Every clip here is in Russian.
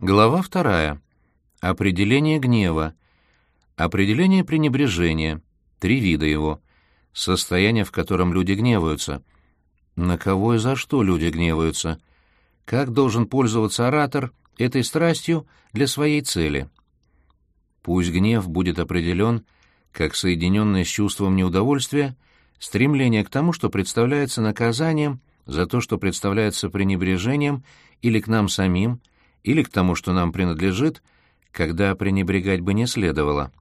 Глава вторая. Определение гнева. Определение пренебрежения. Три вида его. Состояние, в котором люди гневаются. На кого и за что люди гневаются. Как должен пользоваться оратор этой страстью для своей цели. Пусть гнев будет определен как соединенное с чувством неудовольствия стремление к тому, что представляется наказанием за то, что представляется пренебрежением или к нам самим, или к тому, что нам принадлежит, когда пренебрегать бы не следовало.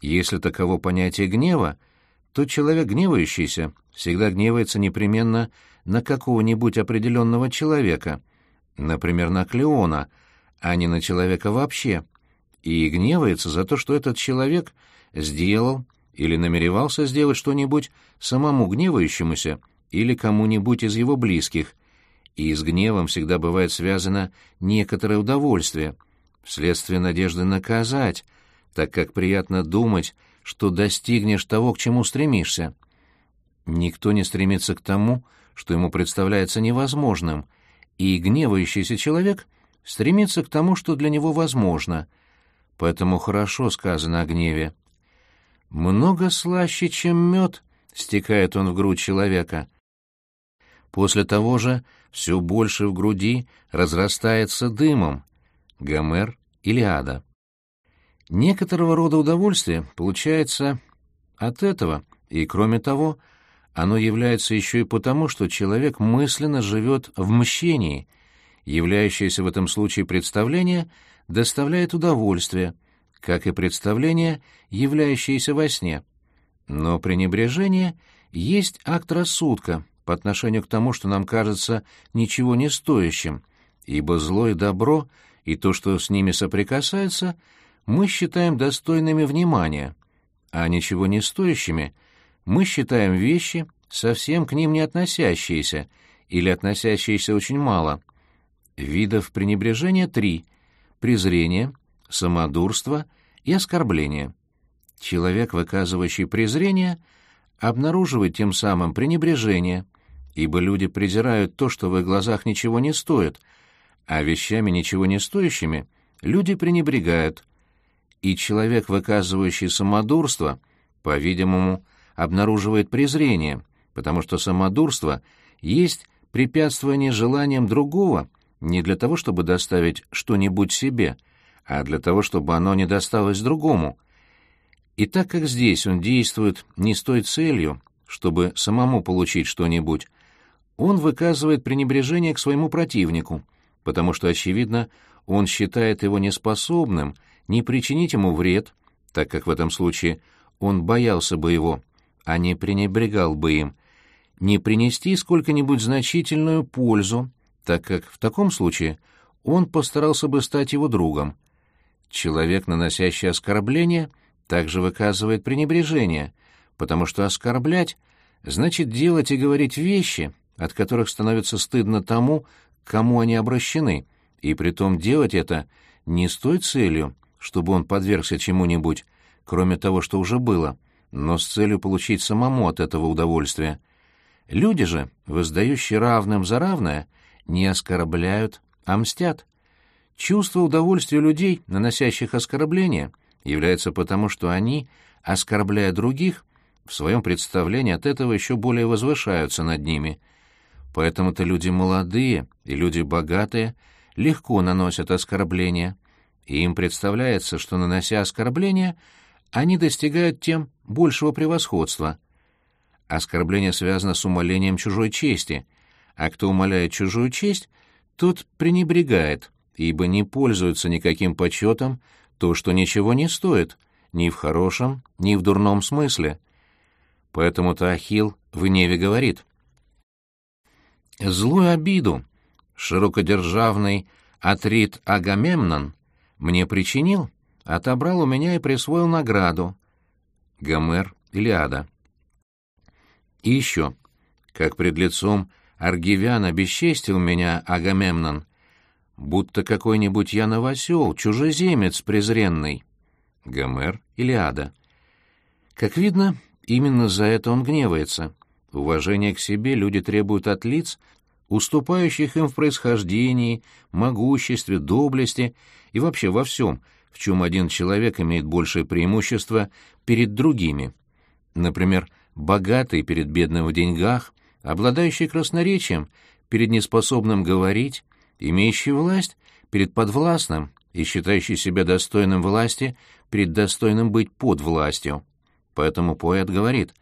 Если таково понятие гнева, то человек гневающийся всегда гневается непременно на какого-нибудь определенного человека, например, на Клеона, а не на человека вообще, и гневается за то, что этот человек сделал или намеревался сделать что-нибудь самому гневающемуся или кому-нибудь из его близких, и с гневом всегда бывает связано некоторое удовольствие, вследствие надежды наказать, так как приятно думать, что достигнешь того, к чему стремишься. Никто не стремится к тому, что ему представляется невозможным, и гневающийся человек стремится к тому, что для него возможно. Поэтому хорошо сказано о гневе. «Много слаще, чем мед», — стекает он в грудь человека. После того же все больше в груди разрастается дымом. Гомер, Илиада. Некоторого рода удовольствие получается от этого, и, кроме того, оно является еще и потому, что человек мысленно живет в мщении. Являющееся в этом случае представление доставляет удовольствие, как и представление, являющееся во сне. Но пренебрежение есть акт рассудка по отношению к тому, что нам кажется ничего не стоящим, ибо зло и добро и то, что с ними соприкасается, мы считаем достойными внимания, а ничего не стоящими мы считаем вещи, совсем к ним не относящиеся или относящиеся очень мало. Видов пренебрежения три — презрение, самодурство и оскорбление. Человек, выказывающий презрение, обнаруживает тем самым пренебрежение, ибо люди презирают то, что в их глазах ничего не стоит, а вещами ничего не стоящими люди пренебрегают. И человек, выказывающий самодурство, по-видимому, обнаруживает презрение, потому что самодурство есть препятствование желаниям другого не для того, чтобы доставить что-нибудь себе, а для того, чтобы оно не досталось другому. И так как здесь он действует не с той целью, чтобы самому получить что-нибудь, он выказывает пренебрежение к своему противнику, потому что, очевидно, он считает его неспособным не причинить ему вред, так как в этом случае он боялся бы его, а не пренебрегал бы им, не принести сколько-нибудь значительную пользу, так как в таком случае он постарался бы стать его другом. Человек, наносящий оскорбление, также выказывает пренебрежение, потому что оскорблять значит делать и говорить вещи, от которых становится стыдно тому, к кому они обращены, и притом делать это не с той целью, чтобы он подвергся чему-нибудь, кроме того, что уже было, но с целью получить самому от этого удовольствие. Люди же, воздающие равным за равное, не оскорбляют, а мстят. Чувство удовольствия людей, наносящих оскорбления, является потому, что они, оскорбляя других, в своем представлении от этого еще более возвышаются над ними. Поэтому-то люди молодые и люди богатые легко наносят оскорбления, и им представляется, что, нанося оскорбления, они достигают тем большего превосходства. Оскорбление связано с умолением чужой чести, а кто умоляет чужую честь, тот пренебрегает, ибо не пользуется никаким почетом то, что ничего не стоит, ни в хорошем, ни в дурном смысле. Поэтому-то Ахилл в Неве говорит. «Злую обиду широкодержавный Атрит Агамемнон мне причинил, отобрал у меня и присвоил награду». Гомер, Илиада. И еще, как пред лицом Аргивян обесчестил меня Агамемнон, будто какой-нибудь я новосел, чужеземец презренный. Гомер, Илиада. Как видно, именно за это он гневается. Уважение к себе люди требуют от лиц, уступающих им в происхождении, могуществе, доблести и вообще во всем, в чем один человек имеет большее преимущество перед другими. Например, богатый перед бедным в деньгах, обладающий красноречием перед неспособным говорить, имеющий власть перед подвластным и считающий себя достойным власти перед достойным быть под властью. Поэтому поэт говорит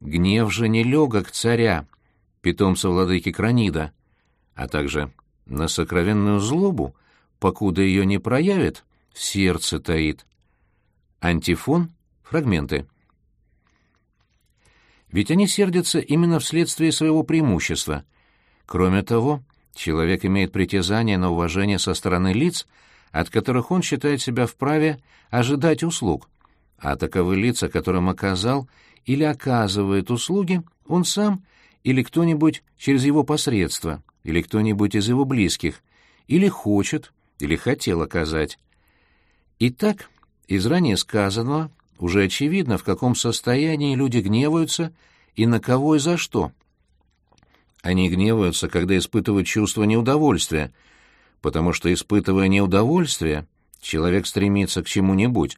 «Гнев же не легок царя, питомца владыки Кранида, а также на сокровенную злобу, покуда ее не проявит, в сердце таит». Антифон — фрагменты. Ведь они сердятся именно вследствие своего преимущества. Кроме того, человек имеет притязание на уважение со стороны лиц, от которых он считает себя вправе ожидать услуг, а таковы лица, которым оказал или оказывает услуги он сам или кто-нибудь через его посредство, или кто-нибудь из его близких, или хочет, или хотел оказать. Итак, из ранее сказанного уже очевидно, в каком состоянии люди гневаются и на кого и за что. Они гневаются, когда испытывают чувство неудовольствия, потому что, испытывая неудовольствие, человек стремится к чему-нибудь.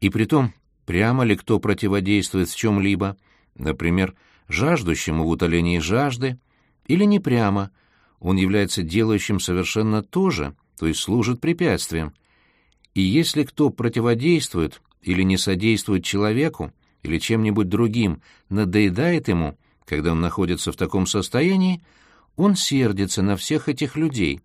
И притом, прямо ли кто противодействует в чем-либо, например, жаждущему в утолении жажды, или не прямо, он является делающим совершенно то же, то есть служит препятствием. И если кто противодействует или не содействует человеку, или чем-нибудь другим надоедает ему, когда он находится в таком состоянии, он сердится на всех этих людей.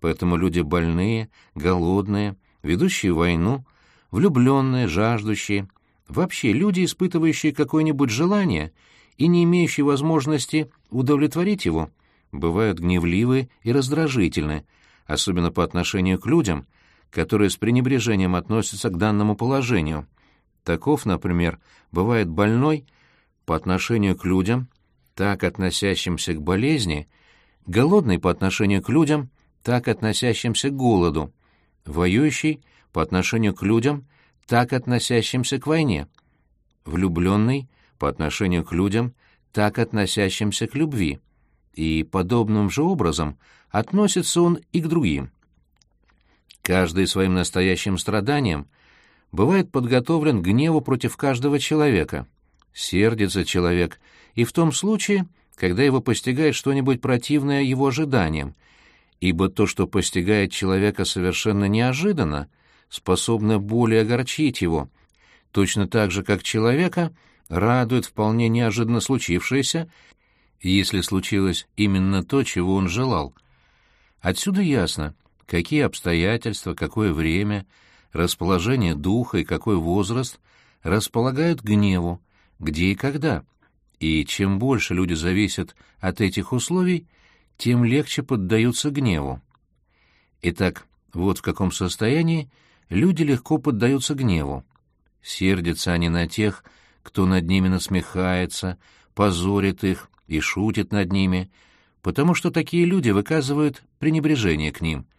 Поэтому люди больные, голодные, ведущие войну, влюбленные, жаждущие, вообще люди, испытывающие какое-нибудь желание и не имеющие возможности удовлетворить его, бывают гневливы и раздражительны, особенно по отношению к людям, которые с пренебрежением относятся к данному положению. Таков, например, бывает больной по отношению к людям, так относящимся к болезни, голодный по отношению к людям, так относящимся к голоду, воюющий по отношению к людям, так относящимся к войне, влюбленный по отношению к людям, так относящимся к любви, и подобным же образом относится он и к другим. Каждый своим настоящим страданием бывает подготовлен к гневу против каждого человека. Сердится человек и в том случае, когда его постигает что-нибудь противное его ожиданиям, ибо то, что постигает человека совершенно неожиданно, способно более огорчить его, точно так же, как человека радует вполне неожиданно случившееся, если случилось именно то, чего он желал. Отсюда ясно, какие обстоятельства, какое время, расположение духа и какой возраст располагают гневу, где и когда. И чем больше люди зависят от этих условий, тем легче поддаются гневу. Итак, вот в каком состоянии люди легко поддаются гневу. Сердятся они на тех, кто над ними насмехается, позорит их и шутит над ними, потому что такие люди выказывают пренебрежение к ним —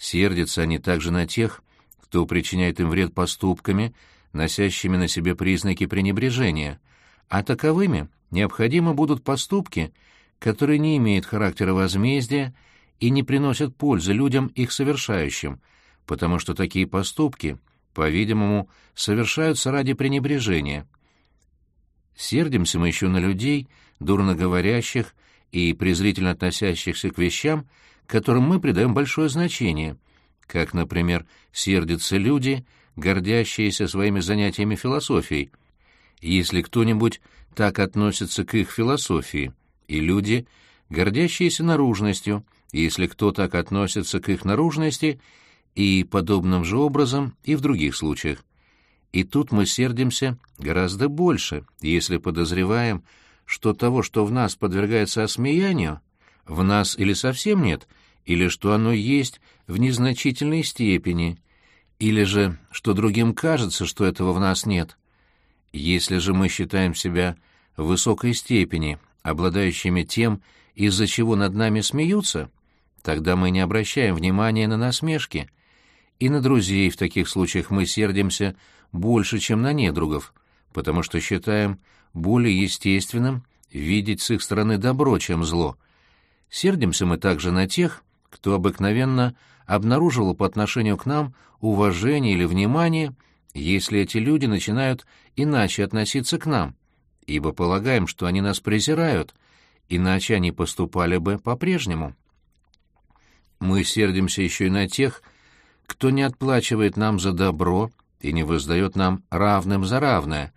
Сердятся они также на тех, кто причиняет им вред поступками, носящими на себе признаки пренебрежения, а таковыми необходимо будут поступки, которые не имеют характера возмездия и не приносят пользы людям их совершающим, потому что такие поступки, по-видимому, совершаются ради пренебрежения. Сердимся мы еще на людей, дурно говорящих и презрительно относящихся к вещам, которым мы придаем большое значение, как, например, сердятся люди, гордящиеся своими занятиями философией. Если кто-нибудь так относится к их философии, и люди, гордящиеся наружностью, если кто так относится к их наружности, и подобным же образом и в других случаях. И тут мы сердимся гораздо больше, если подозреваем, что того, что в нас подвергается осмеянию, в нас или совсем нет — или что оно есть в незначительной степени, или же, что другим кажется, что этого в нас нет. Если же мы считаем себя в высокой степени, обладающими тем, из-за чего над нами смеются, тогда мы не обращаем внимания на насмешки, и на друзей в таких случаях мы сердимся больше, чем на недругов, потому что считаем более естественным видеть с их стороны добро, чем зло — Сердимся мы также на тех, кто обыкновенно обнаруживал по отношению к нам уважение или внимание, если эти люди начинают иначе относиться к нам, ибо полагаем, что они нас презирают, иначе они поступали бы по-прежнему. Мы сердимся еще и на тех, кто не отплачивает нам за добро и не воздает нам равным за равное,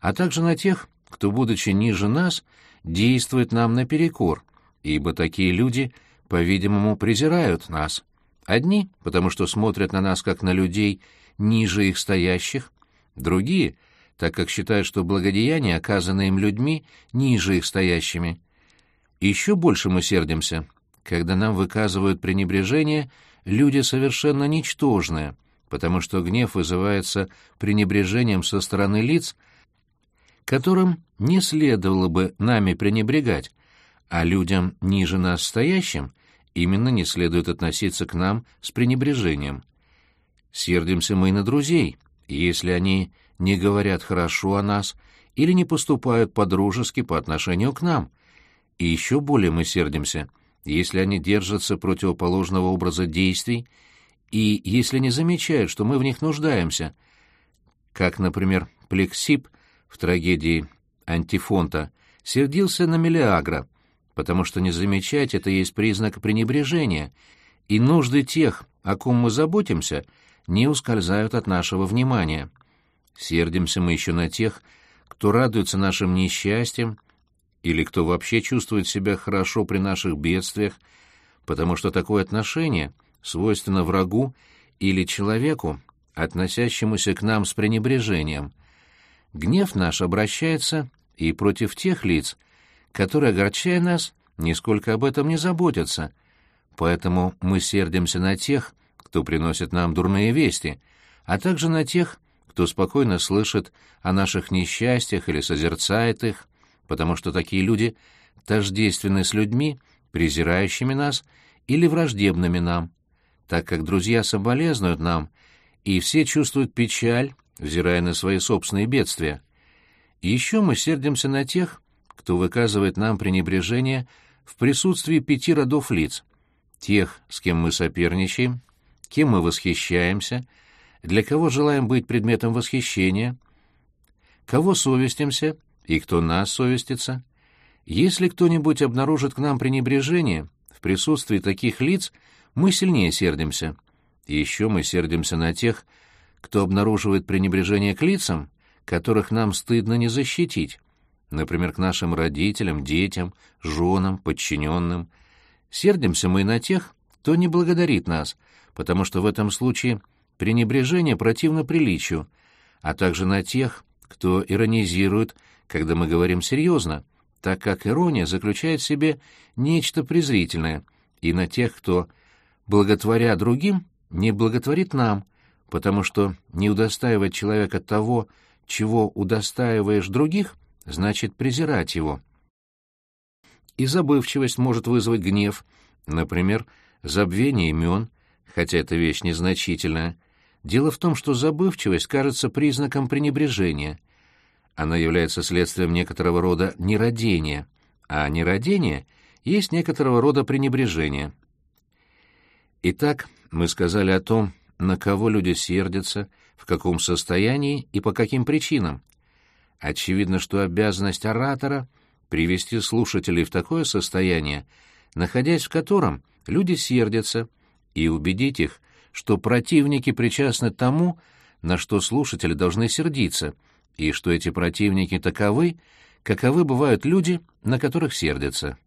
а также на тех, кто, будучи ниже нас, действует нам наперекор, ибо такие люди, по-видимому, презирают нас. Одни, потому что смотрят на нас как на людей ниже их стоящих, другие, так как считают, что благодеяния, оказанные им людьми, ниже их стоящими. еще больше мы сердимся, когда нам выказывают пренебрежение люди совершенно ничтожные, потому что гнев вызывается пренебрежением со стороны лиц, которым не следовало бы нами пренебрегать, а людям ниже нас стоящим именно не следует относиться к нам с пренебрежением. Сердимся мы и на друзей, если они не говорят хорошо о нас или не поступают по-дружески по отношению к нам. И еще более мы сердимся, если они держатся противоположного образа действий и если не замечают, что мы в них нуждаемся, как, например, Плексип в трагедии Антифонта сердился на Мелиагра, потому что не замечать это есть признак пренебрежения, и нужды тех, о ком мы заботимся, не ускользают от нашего внимания. Сердимся мы еще на тех, кто радуется нашим несчастьям или кто вообще чувствует себя хорошо при наших бедствиях, потому что такое отношение свойственно врагу или человеку, относящемуся к нам с пренебрежением. Гнев наш обращается и против тех лиц, которые, огорчая нас, нисколько об этом не заботятся. Поэтому мы сердимся на тех, кто приносит нам дурные вести, а также на тех, кто спокойно слышит о наших несчастьях или созерцает их, потому что такие люди тождественны с людьми, презирающими нас или враждебными нам, так как друзья соболезнуют нам, и все чувствуют печаль, взирая на свои собственные бедствия. Еще мы сердимся на тех, кто выказывает нам пренебрежение в присутствии пяти родов лиц, тех, с кем мы соперничаем, кем мы восхищаемся, для кого желаем быть предметом восхищения, кого совестимся и кто нас совестится. Если кто-нибудь обнаружит к нам пренебрежение, в присутствии таких лиц мы сильнее сердимся. И еще мы сердимся на тех, кто обнаруживает пренебрежение к лицам, которых нам стыдно не защитить, например, к нашим родителям, детям, женам, подчиненным. Сердимся мы на тех, кто не благодарит нас, потому что в этом случае пренебрежение противно приличию, а также на тех, кто иронизирует, когда мы говорим серьезно, так как ирония заключает в себе нечто презрительное, и на тех, кто, благотворя другим, не благотворит нам, потому что не удостаивать человека того, чего удостаиваешь других, значит презирать его. И забывчивость может вызвать гнев, например, забвение имен, хотя эта вещь незначительная. Дело в том, что забывчивость кажется признаком пренебрежения. Она является следствием некоторого рода нерадения, а нерадение есть некоторого рода пренебрежение. Итак, мы сказали о том, на кого люди сердятся, в каком состоянии и по каким причинам. Очевидно, что обязанность оратора — привести слушателей в такое состояние, находясь в котором люди сердятся, и убедить их, что противники причастны тому, на что слушатели должны сердиться, и что эти противники таковы, каковы бывают люди, на которых сердятся.